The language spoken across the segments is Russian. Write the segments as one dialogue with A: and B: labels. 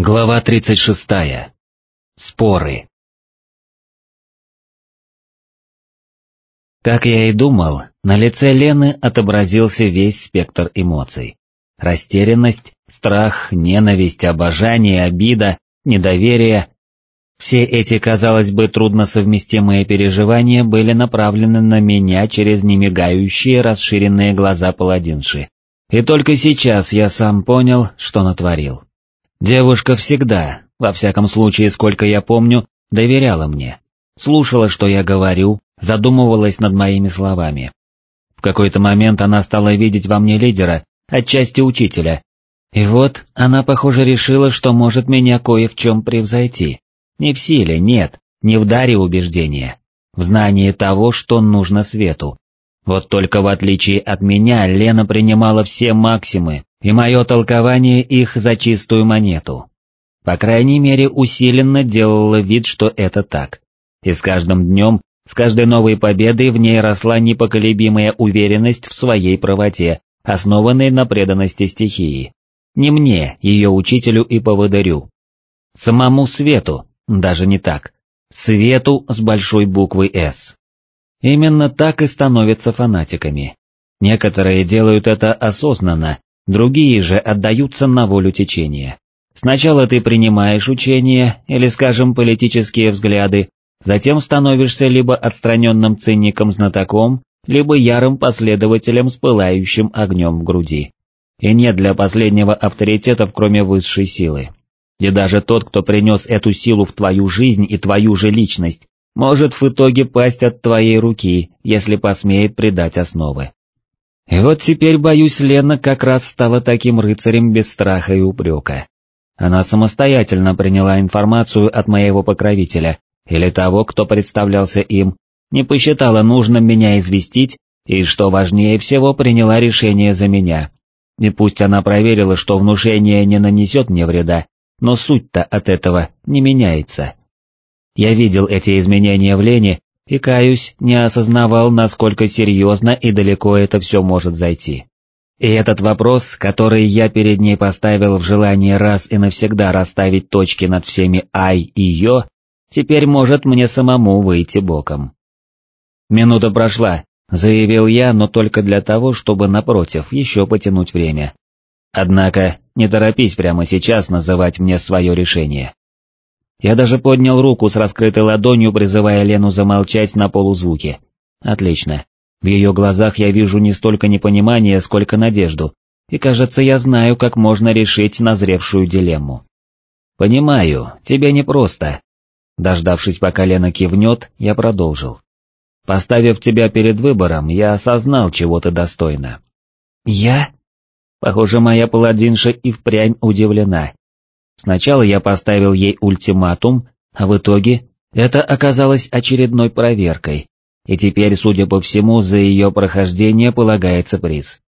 A: Глава 36. Споры. Как я и думал, на лице Лены отобразился весь спектр эмоций. Растерянность, страх, ненависть, обожание, обида, недоверие. Все эти, казалось бы, трудносовместимые переживания были направлены на меня через немигающие расширенные глаза паладинши. И только сейчас я сам понял, что натворил. Девушка всегда, во всяком случае, сколько я помню, доверяла мне. Слушала, что я говорю, задумывалась над моими словами. В какой-то момент она стала видеть во мне лидера, отчасти учителя. И вот она, похоже, решила, что может меня кое в чем превзойти. Не в силе, нет, не в даре убеждения, в знании того, что нужно свету. Вот только в отличие от меня, Лена принимала все максимы, и мое толкование их за чистую монету. По крайней мере, усиленно делала вид, что это так. И с каждым днем, с каждой новой победой в ней росла непоколебимая уверенность в своей правоте, основанной на преданности стихии. Не мне, ее учителю и поводырю. Самому свету, даже не так. Свету с большой буквы «С». Именно так и становятся фанатиками. Некоторые делают это осознанно, Другие же отдаются на волю течения. Сначала ты принимаешь учение или, скажем, политические взгляды, затем становишься либо отстраненным цинником-знатоком, либо ярым последователем с пылающим огнем в груди. И нет для последнего авторитетов, кроме высшей силы. И даже тот, кто принес эту силу в твою жизнь и твою же личность, может в итоге пасть от твоей руки, если посмеет предать основы. И вот теперь, боюсь, Лена как раз стала таким рыцарем без страха и упрека. Она самостоятельно приняла информацию от моего покровителя, или того, кто представлялся им, не посчитала нужным меня известить, и, что важнее всего, приняла решение за меня. И пусть она проверила, что внушение не нанесет мне вреда, но суть-то от этого не меняется. Я видел эти изменения в Лене и, каюсь, не осознавал, насколько серьезно и далеко это все может зайти. И этот вопрос, который я перед ней поставил в желании раз и навсегда расставить точки над всеми «ай» и «ё», теперь может мне самому выйти боком. «Минута прошла», — заявил я, но только для того, чтобы, напротив, еще потянуть время. Однако, не торопись прямо сейчас называть мне свое решение. Я даже поднял руку с раскрытой ладонью, призывая Лену замолчать на полузвуке. Отлично. В ее глазах я вижу не столько непонимание, сколько надежду, и кажется, я знаю, как можно решить назревшую дилемму. «Понимаю, тебе непросто». Дождавшись, пока Лена кивнет, я продолжил. «Поставив тебя перед выбором, я осознал, чего ты достойна». «Я?» Похоже, моя паладинша и впрямь удивлена, Сначала я поставил ей ультиматум, а в итоге это оказалось очередной проверкой, и теперь, судя по всему, за ее прохождение полагается приз.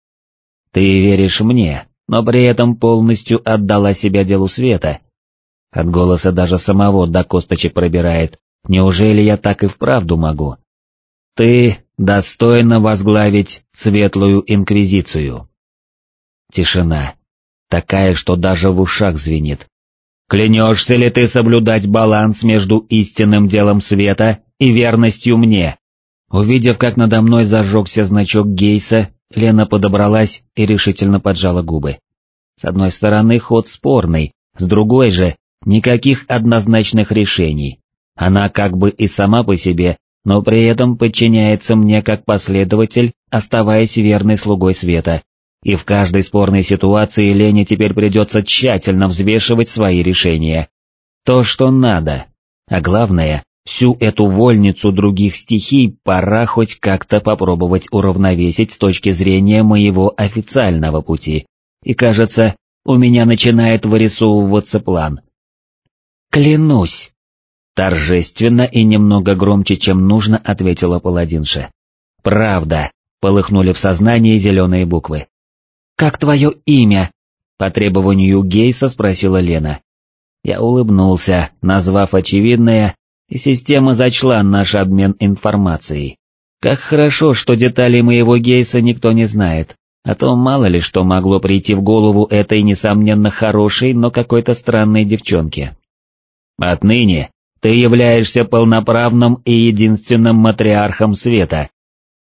A: Ты веришь мне, но при этом полностью отдала себя делу света. От голоса даже самого до косточек пробирает, неужели я так и вправду могу? Ты достойна возглавить Светлую Инквизицию. Тишина, такая, что даже в ушах звенит. Клянешься ли ты соблюдать баланс между истинным делом света и верностью мне? Увидев, как надо мной зажегся значок Гейса, Лена подобралась и решительно поджала губы. С одной стороны ход спорный, с другой же никаких однозначных решений. Она как бы и сама по себе, но при этом подчиняется мне как последователь, оставаясь верной слугой света, и в каждой спорной ситуации Лене теперь придется тщательно взвешивать свои решения. То, что надо. А главное, всю эту вольницу других стихий пора хоть как-то попробовать уравновесить с точки зрения моего официального пути. И кажется, у меня начинает вырисовываться план. «Клянусь!» Торжественно и немного громче, чем нужно, ответила паладинша. «Правда!» — полыхнули в сознании зеленые буквы. «Как твое имя?» — по требованию Гейса спросила Лена. Я улыбнулся, назвав очевидное, и система зачла наш обмен информацией. Как хорошо, что деталей моего Гейса никто не знает, а то мало ли что могло прийти в голову этой несомненно хорошей, но какой-то странной девчонке. Отныне ты являешься полноправным и единственным матриархом света.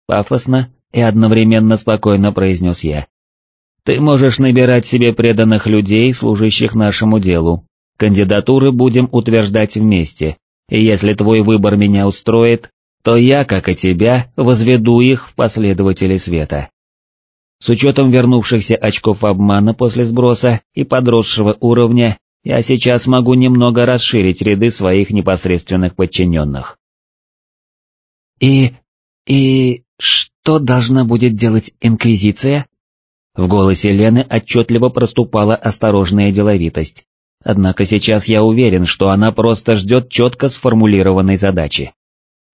A: Пафосно и одновременно спокойно произнес я. Ты можешь набирать себе преданных людей, служащих нашему делу. Кандидатуры будем утверждать вместе, и если твой выбор меня устроит, то я, как и тебя, возведу их в последователи света. С учетом вернувшихся очков обмана после сброса и подросшего уровня, я сейчас могу немного расширить ряды своих непосредственных подчиненных. «И... и... что должна будет делать Инквизиция?» В голосе Лены отчетливо проступала осторожная деловитость. Однако сейчас я уверен, что она просто ждет четко сформулированной задачи.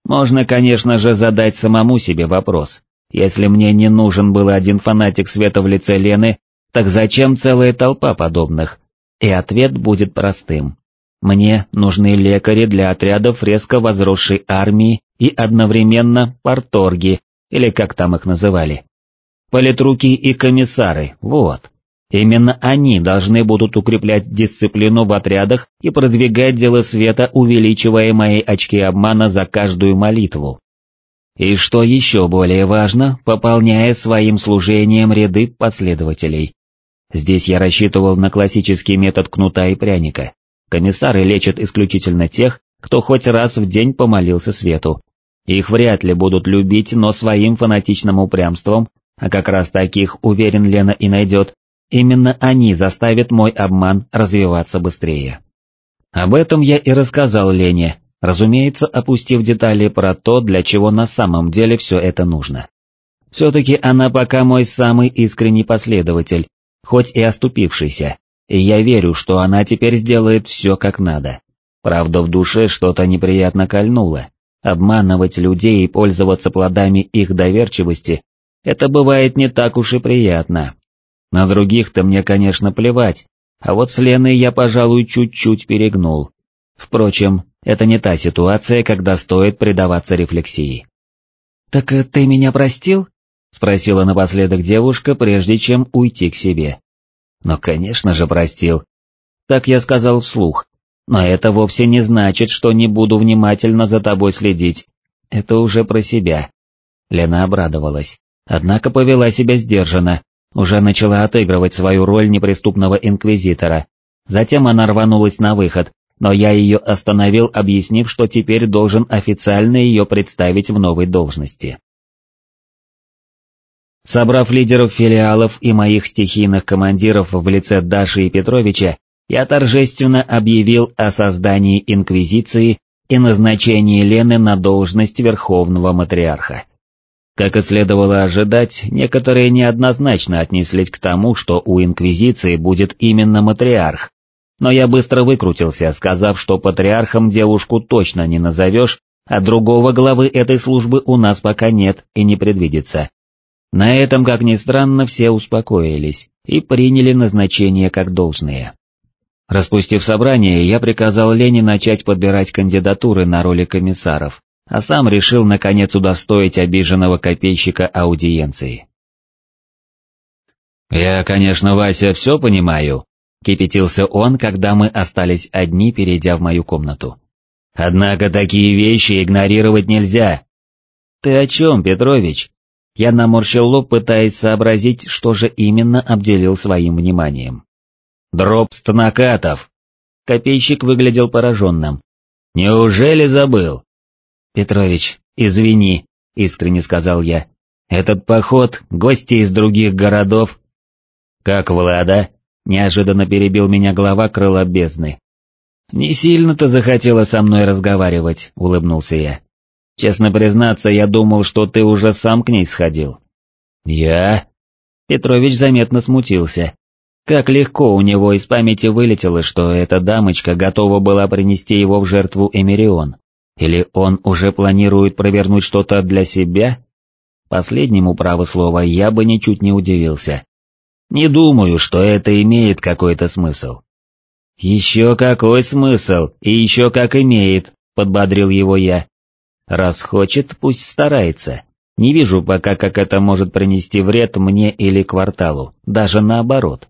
A: Можно, конечно же, задать самому себе вопрос. Если мне не нужен был один фанатик света в лице Лены, так зачем целая толпа подобных? И ответ будет простым. Мне нужны лекари для отрядов резко возросшей армии и одновременно порторги, или как там их называли. Политруки и комиссары, вот. Именно они должны будут укреплять дисциплину в отрядах и продвигать дело света, увеличивая мои очки обмана за каждую молитву. И что еще более важно, пополняя своим служением ряды последователей. Здесь я рассчитывал на классический метод кнута и пряника. Комиссары лечат исключительно тех, кто хоть раз в день помолился свету. Их вряд ли будут любить, но своим фанатичным упрямством, а как раз таких, уверен Лена и найдет, Именно они заставят мой обман развиваться быстрее. Об этом я и рассказал Лене, разумеется, опустив детали про то, для чего на самом деле все это нужно. Все-таки она пока мой самый искренний последователь, хоть и оступившийся, и я верю, что она теперь сделает все как надо. Правда, в душе что-то неприятно кольнуло. Обманывать людей и пользоваться плодами их доверчивости – это бывает не так уж и приятно, на других-то мне, конечно, плевать, а вот с Леной я, пожалуй, чуть-чуть перегнул. Впрочем, это не та ситуация, когда стоит предаваться рефлексии. «Так э, ты меня простил?» — спросила напоследок девушка, прежде чем уйти к себе. «Ну, конечно же, простил». Так я сказал вслух. Но это вовсе не значит, что не буду внимательно за тобой следить. Это уже про себя. Лена обрадовалась, однако повела себя сдержанно, уже начала отыгрывать свою роль неприступного инквизитора. Затем она рванулась на выход, но я ее остановил, объяснив, что теперь должен официально ее представить в новой должности. Собрав лидеров филиалов и моих стихийных командиров в лице Даши и Петровича, я торжественно объявил о создании Инквизиции и назначении Лены на должность Верховного Матриарха. Как и следовало ожидать, некоторые неоднозначно отнеслись к тому, что у Инквизиции будет именно матриарх. Но я быстро выкрутился, сказав, что патриархом девушку точно не назовешь, а другого главы этой службы у нас пока нет и не предвидится. На этом, как ни странно, все успокоились и приняли назначение как должное. Распустив собрание, я приказал Лене начать подбирать кандидатуры на роли комиссаров, а сам решил наконец удостоить обиженного копейщика аудиенции. «Я, конечно, Вася, все понимаю», — кипятился он, когда мы остались одни, перейдя в мою комнату. «Однако такие вещи игнорировать нельзя». «Ты о чем, Петрович?» Я наморщил лоб, пытаясь сообразить, что же именно обделил своим вниманием. «Дроп стонакатов!» Копейщик выглядел пораженным. «Неужели забыл?» «Петрович, извини», — искренне сказал я. «Этот поход, гости из других городов...» «Как Влада?» — неожиданно перебил меня глава крыла бездны. «Не сильно-то захотела со мной разговаривать», — улыбнулся я. «Честно признаться, я думал, что ты уже сам к ней сходил». «Я?» Петрович заметно смутился. Как легко у него из памяти вылетело, что эта дамочка готова была принести его в жертву Эмирион. Или он уже планирует провернуть что-то для себя? Последнему, право слова, я бы ничуть не удивился. Не думаю, что это имеет какой-то смысл. «Еще какой смысл, и еще как имеет», — подбодрил его я. «Раз хочет, пусть старается. Не вижу пока, как это может принести вред мне или кварталу, даже наоборот.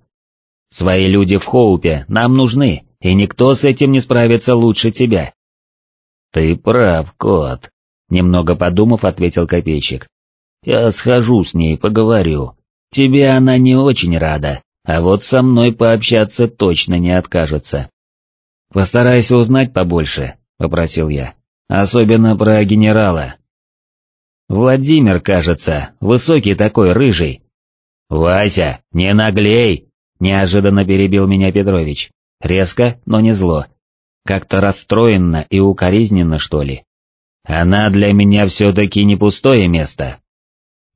A: Свои люди в Хоупе нам нужны, и никто с этим не справится лучше тебя. Ты прав, кот, немного подумав, ответил копейщик. Я схожу с ней, поговорю. Тебе она не очень рада, а вот со мной пообщаться точно не откажется. Постарайся узнать побольше, попросил я, особенно про генерала. Владимир, кажется, высокий такой, рыжий. Вася, не наглей, неожиданно перебил меня Петрович, резко, но не зло. Как-то расстроенно и укоризненно, что ли. Она для меня все-таки не пустое место.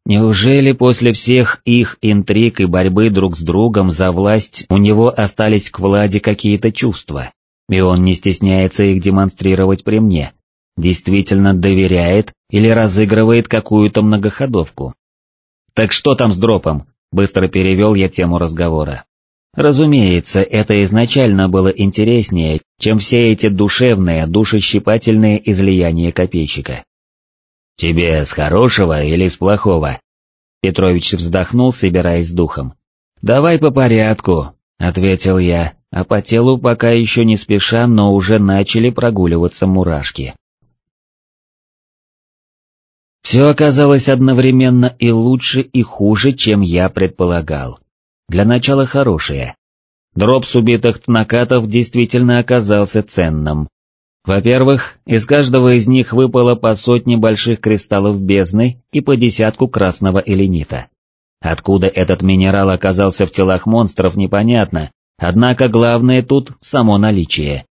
A: Неужели после всех их интриг и борьбы друг с другом за власть у него остались к Владе какие-то чувства? и он не стесняется их демонстрировать при мне, действительно доверяет или разыгрывает какую-то многоходовку. «Так что там с дропом?» — быстро перевел я тему разговора. Разумеется, это изначально было интереснее, чем все эти душевные, душещипательные излияния копейщика. «Тебе с хорошего или с плохого?» Петрович вздохнул, собираясь с духом. «Давай по порядку», — ответил я, а по телу пока еще не спеша, но уже начали прогуливаться мурашки. Все оказалось одновременно и лучше, и хуже, чем я предполагал. Для начала хорошее. Дроп с убитых тнакатов действительно оказался ценным. Во-первых, из каждого из них выпало по сотне больших кристаллов бездны и по десятку красного эленита. Откуда этот минерал оказался в телах монстров непонятно, Однако главное тут само наличие.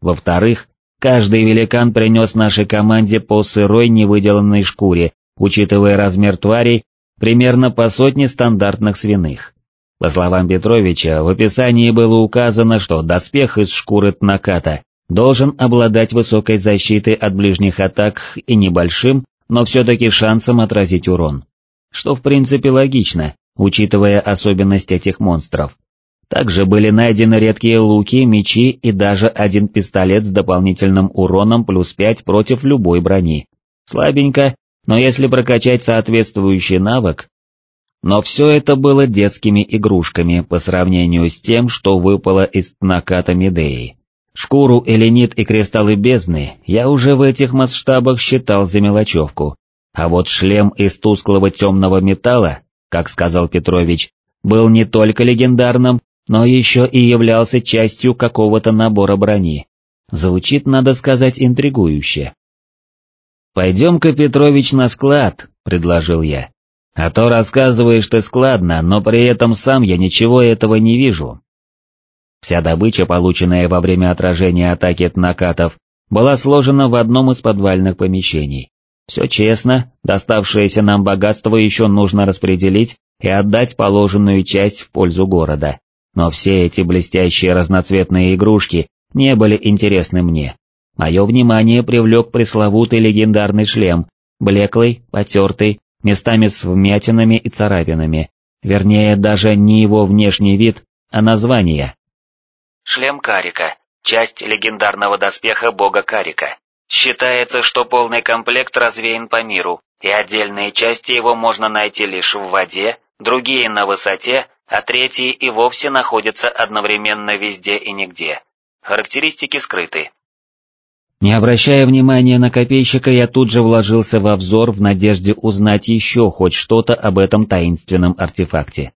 A: Во-вторых, каждый великан принес нашей команде по сырой невыделанной шкуре, учитывая размер тварей, примерно по сотне стандартных свиных. По словам Петровича, в описании было указано, что доспех из шкуры тнаката должен обладать высокой защитой от ближних атак и небольшим, но все-таки шансом отразить урон. Что в принципе логично, учитывая особенность этих монстров. Также были найдены редкие луки, мечи и даже один пистолет с дополнительным уроном плюс 5 против любой брони. Слабенько, но если прокачать соответствующий навык... Но все это было детскими игрушками по сравнению с тем, что выпало из наката Медеи. Шкуру, эленит и кристаллы бездны я уже в этих масштабах считал за мелочевку, а вот шлем из тусклого темного металла, как сказал Петрович, был не только легендарным, но еще и являлся частью какого-то набора брони. Звучит, надо сказать, интригующе. «Пойдем-ка, Петрович, на склад», — предложил я. «А то рассказываешь ты складно, но при этом сам я ничего этого не вижу». Вся добыча, полученная во время отражения атаки тнакатов, была сложена в одном из подвальных помещений. Все честно, доставшееся нам богатство еще нужно распределить и отдать положенную часть в пользу города. Но все эти блестящие разноцветные игрушки не были интересны мне. Мое внимание привлек пресловутый легендарный шлем, блеклый, потертый, местами с вмятинами и царапинами, вернее даже не его внешний вид, а название. Шлем Карика, часть легендарного доспеха бога Карика. Считается, что полный комплект развеян по миру, и отдельные части его можно найти лишь в воде, другие на высоте, а третий и вовсе находится одновременно везде и нигде. Характеристики скрыты. Не обращая внимания на копейщика, я тут же вложился во взор в надежде узнать еще хоть что-то об этом таинственном артефакте.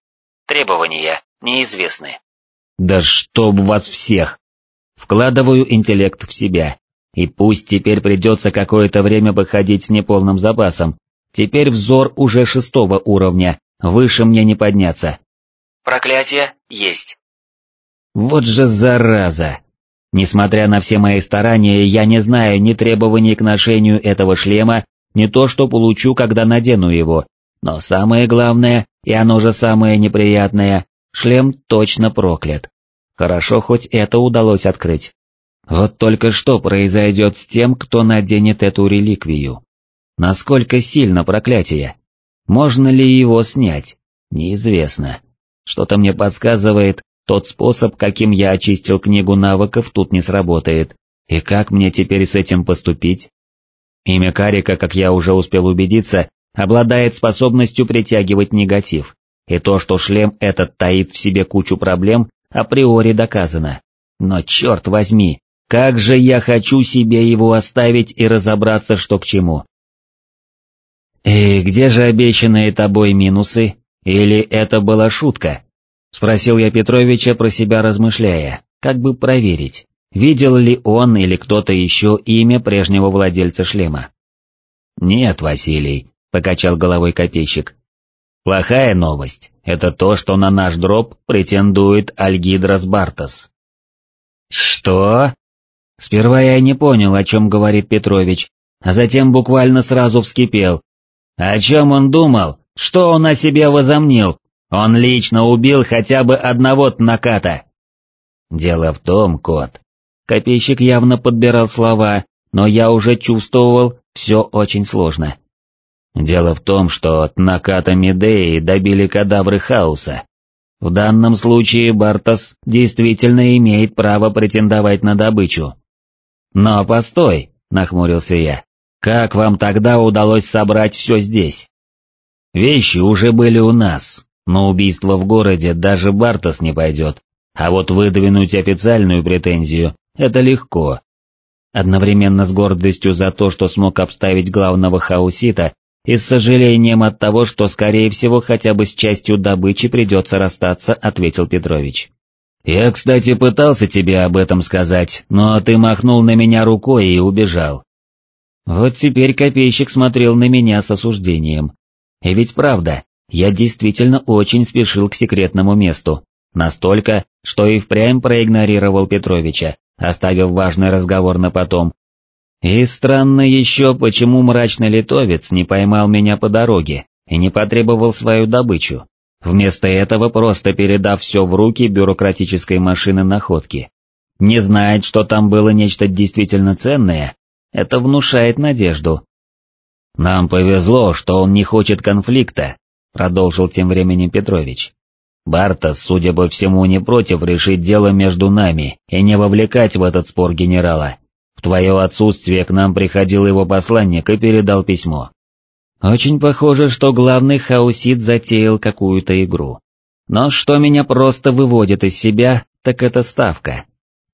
A: Требования неизвестны. Да чтоб вас всех! Вкладываю интеллект в себя, и пусть теперь придется какое-то время походить с неполным запасом, теперь взор уже шестого уровня, выше мне не подняться. Проклятие есть. Вот же зараза! Несмотря на все мои старания, я не знаю ни требований к ношению этого шлема, ни то, что получу, когда надену его, но самое главное, и оно же самое неприятное, шлем точно проклят. Хорошо хоть это удалось открыть. Вот только что произойдет с тем, кто наденет эту реликвию? Насколько сильно проклятие? Можно ли его снять? Неизвестно. Что-то мне подсказывает, тот способ, каким я очистил книгу навыков, тут не сработает. И как мне теперь с этим поступить? Имя Карика, как я уже успел убедиться, обладает способностью притягивать негатив, и то, что шлем этот таит в себе кучу проблем, априори доказано. Но черт возьми, как же я хочу себе его оставить и разобраться, что к чему. «И где же обещанные тобой минусы? Или это была шутка?» Спросил я Петровича про себя размышляя, как бы проверить, видел ли он или кто-то еще имя прежнего владельца шлема. «Нет, Василий», — покачал головой копейщик. «Плохая новость — это то, что на наш дроп претендует Альгидрос Бартос». «Что?» Сперва я не понял, о чем говорит Петрович, а затем буквально сразу вскипел. О чем он думал? Что он о себе возомнил? Он лично убил хотя бы одного наката. Дело в том, кот. Копейщик явно подбирал слова, но я уже чувствовал, все очень сложно. Дело в том, что наката Медеи добили кадавры хаоса. В данном случае Бартас действительно имеет право претендовать на добычу. «Но постой», — нахмурился я, — «как вам тогда удалось собрать все здесь?» «Вещи уже были у нас, но убийство в городе даже Бартос не пойдет, а вот выдвинуть официальную претензию — это легко». Одновременно с гордостью за то, что смог обставить главного хаусита, и с сожалением от того, что, скорее всего, хотя бы с частью добычи придется расстаться, ответил Петрович. «Я, кстати, пытался тебе об этом сказать, но ты махнул на меня рукой и убежал». Вот теперь копейщик смотрел на меня с осуждением. И ведь правда, я действительно очень спешил к секретному месту, настолько, что и впрямь проигнорировал Петровича, оставив важный разговор на потом. И странно еще, почему мрачный литовец не поймал меня по дороге и не потребовал свою добычу. Вместо этого просто передав все в руки бюрократической машины находки. Не знает, что там было нечто действительно ценное, это внушает надежду. «Нам повезло, что он не хочет конфликта», продолжил тем временем Петрович. «Бартас, судя по всему, не против решить дело между нами и не вовлекать в этот спор генерала. В твое отсутствие к нам приходил его посланник и передал письмо. Очень похоже, что главный хаусит затеял какую-то игру. Но что меня просто выводит из себя, так это ставка.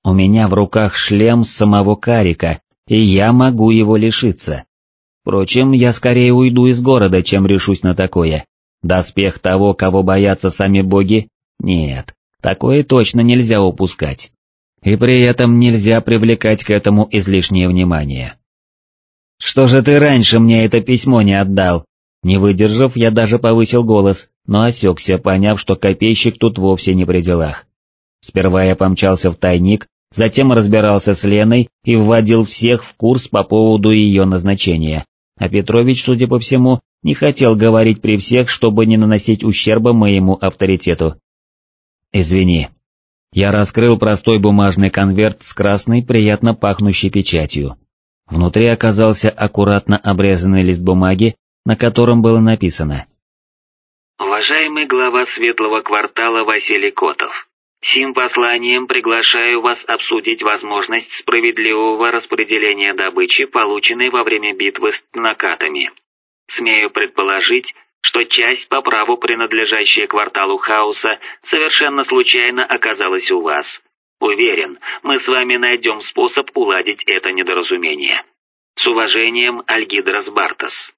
A: У меня в руках шлем самого Карика, и я могу его лишиться. Впрочем, я скорее уйду из города, чем решусь на такое. Доспех того, кого боятся сами боги? Нет, такое точно нельзя упускать. И при этом нельзя привлекать к этому излишнее внимание. «Что же ты раньше мне это письмо не отдал?» Не выдержав, я даже повысил голос, но осекся, поняв, что копейщик тут вовсе не при делах. Сперва я помчался в тайник, затем разбирался с Леной и вводил всех в курс по поводу ее назначения, а Петрович, судя по всему, не хотел говорить при всех, чтобы не наносить ущерба моему авторитету. «Извини». Я раскрыл простой бумажный конверт с красной, приятно пахнущей печатью. Внутри оказался аккуратно обрезанный лист бумаги, на котором было написано
B: «Уважаемый глава Светлого квартала Василий Котов, сим посланием приглашаю вас обсудить возможность справедливого распределения добычи, полученной во время битвы с накатами. Смею предположить, что часть по праву принадлежащая кварталу Хаоса совершенно случайно оказалась у вас». Уверен, мы с вами найдем способ уладить это недоразумение. С уважением, Альгидрос Бартос.